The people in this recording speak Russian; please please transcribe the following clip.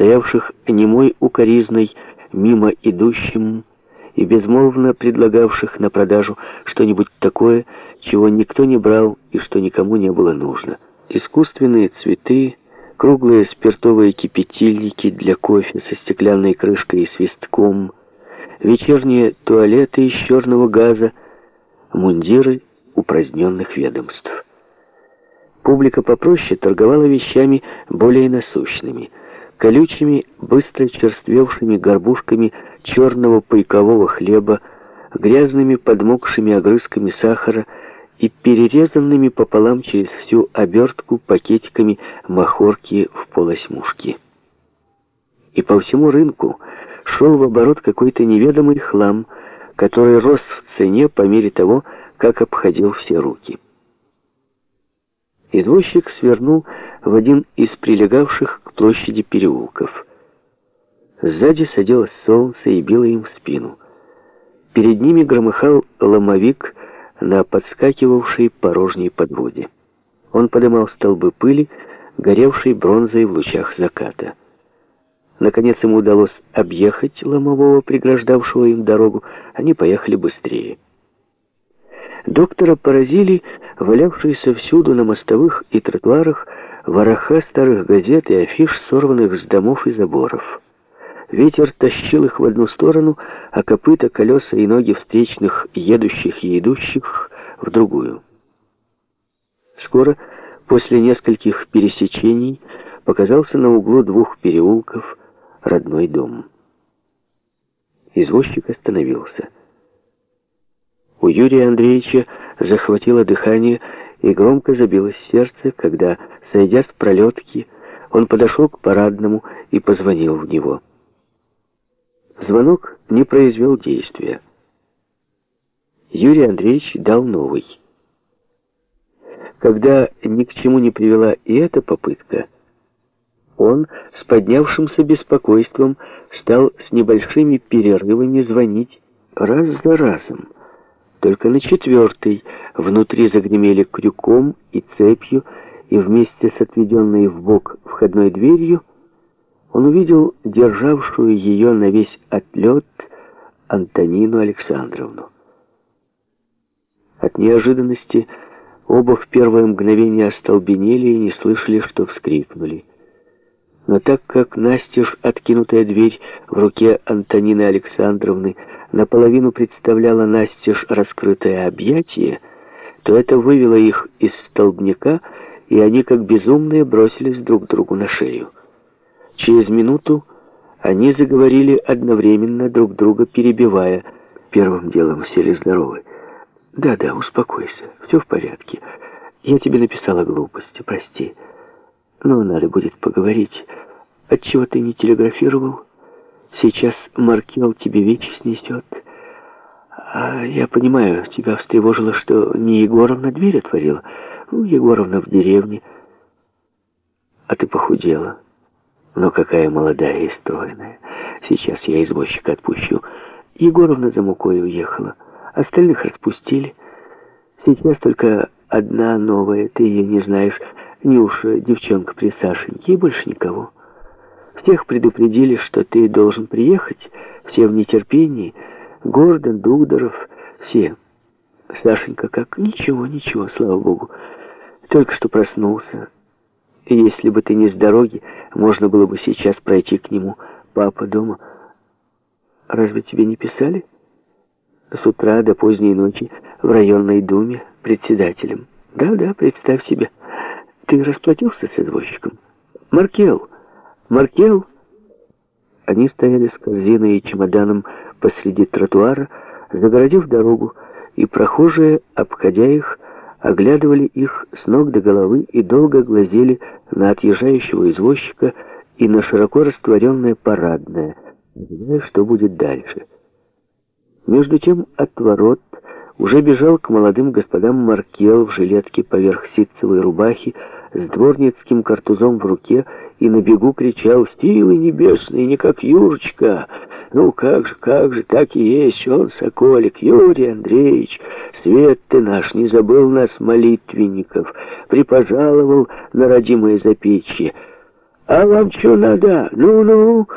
стоявших немой укоризной мимо идущим и безмолвно предлагавших на продажу что-нибудь такое, чего никто не брал и что никому не было нужно. Искусственные цветы, круглые спиртовые кипятильники для кофе со стеклянной крышкой и свистком, вечерние туалеты из черного газа, мундиры упраздненных ведомств. Публика попроще торговала вещами более насущными, колючими, быстро черствевшими горбушками черного пайкового хлеба, грязными подмокшими огрызками сахара и перерезанными пополам через всю обертку пакетиками махорки в полосьмушки. И по всему рынку шел в оборот какой-то неведомый хлам, который рос в цене по мере того, как обходил все руки. Извозчик свернул в один из прилегавших к площади переулков. Сзади садилось солнце и било им в спину. Перед ними громыхал ломовик на подскакивавшей порожней подводе. Он подымал столбы пыли, горевшей бронзой в лучах заката. Наконец ему удалось объехать ломового, преграждавшего им дорогу. Они поехали быстрее. Доктора поразили валявшиеся всюду на мостовых и тротуарах вороха старых газет и афиш, сорванных с домов и заборов. Ветер тащил их в одну сторону, а копыта, колеса и ноги встречных, едущих и идущих в другую. Скоро, после нескольких пересечений, показался на углу двух переулков родной дом. Извозчик остановился. У Юрия Андреевича захватило дыхание и громко забилось сердце, когда, сойдя с пролетки, он подошел к парадному и позвонил в него. Звонок не произвел действия. Юрий Андреевич дал новый. Когда ни к чему не привела и эта попытка, он с поднявшимся беспокойством стал с небольшими перерывами звонить раз за разом. Только на четвертый внутри загремели крюком и цепью, и вместе с отведенной в бок входной дверью он увидел державшую ее на весь отлет Антонину Александровну. От неожиданности оба в первое мгновение остолбенели и не слышали, что вскрикнули. Но так как настежь откинутая дверь в руке Антонины Александровны наполовину представляла настежь раскрытое объятие, то это вывело их из столбняка, и они, как безумные, бросились друг другу на шею. Через минуту они заговорили одновременно, друг друга перебивая. Первым делом сели здоровы. «Да-да, успокойся, все в порядке. Я тебе написала глупости, прости». Но надо будет поговорить. Отчего ты не телеграфировал? Сейчас Маркел тебе вечи снесет. А я понимаю, тебя встревожило, что не Егоровна дверь отворила. Ну, Егоровна в деревне. А ты похудела. Но какая молодая и стройная. Сейчас я извозчика отпущу. Егоровна за мукой уехала. Остальных распустили. Сейчас только одна новая, ты ее не знаешь. Нюша, девчонка при Сашеньке, и больше никого. Всех предупредили, что ты должен приехать, все в нетерпении. Гордон, Дудоров, все. Сашенька как? Ничего, ничего, слава богу. Только что проснулся. И если бы ты не с дороги, можно было бы сейчас пройти к нему. Папа дома. Разве тебе не писали? С утра до поздней ночи в районной думе председателем. Да-да, представь себе. Ты расплатился с извозчиком? Маркел! Маркел! Они стояли с корзиной и чемоданом посреди тротуара, загородив дорогу, и прохожие, обходя их, оглядывали их с ног до головы и долго глазели на отъезжающего извозчика и на широко растворенное парадное, зная, что будет дальше. Между тем от ворот уже бежал к молодым господам Маркел в жилетке поверх ситцевой рубахи с дворницким картузом в руке и на бегу кричал «Силы небесные, не как Юрочка!» «Ну как же, как же, так и есть, он, Соколик, Юрий Андреевич, свет ты наш, не забыл нас, молитвенников, припожаловал на родимое запечье». «А вам что надо? Ну-ну!»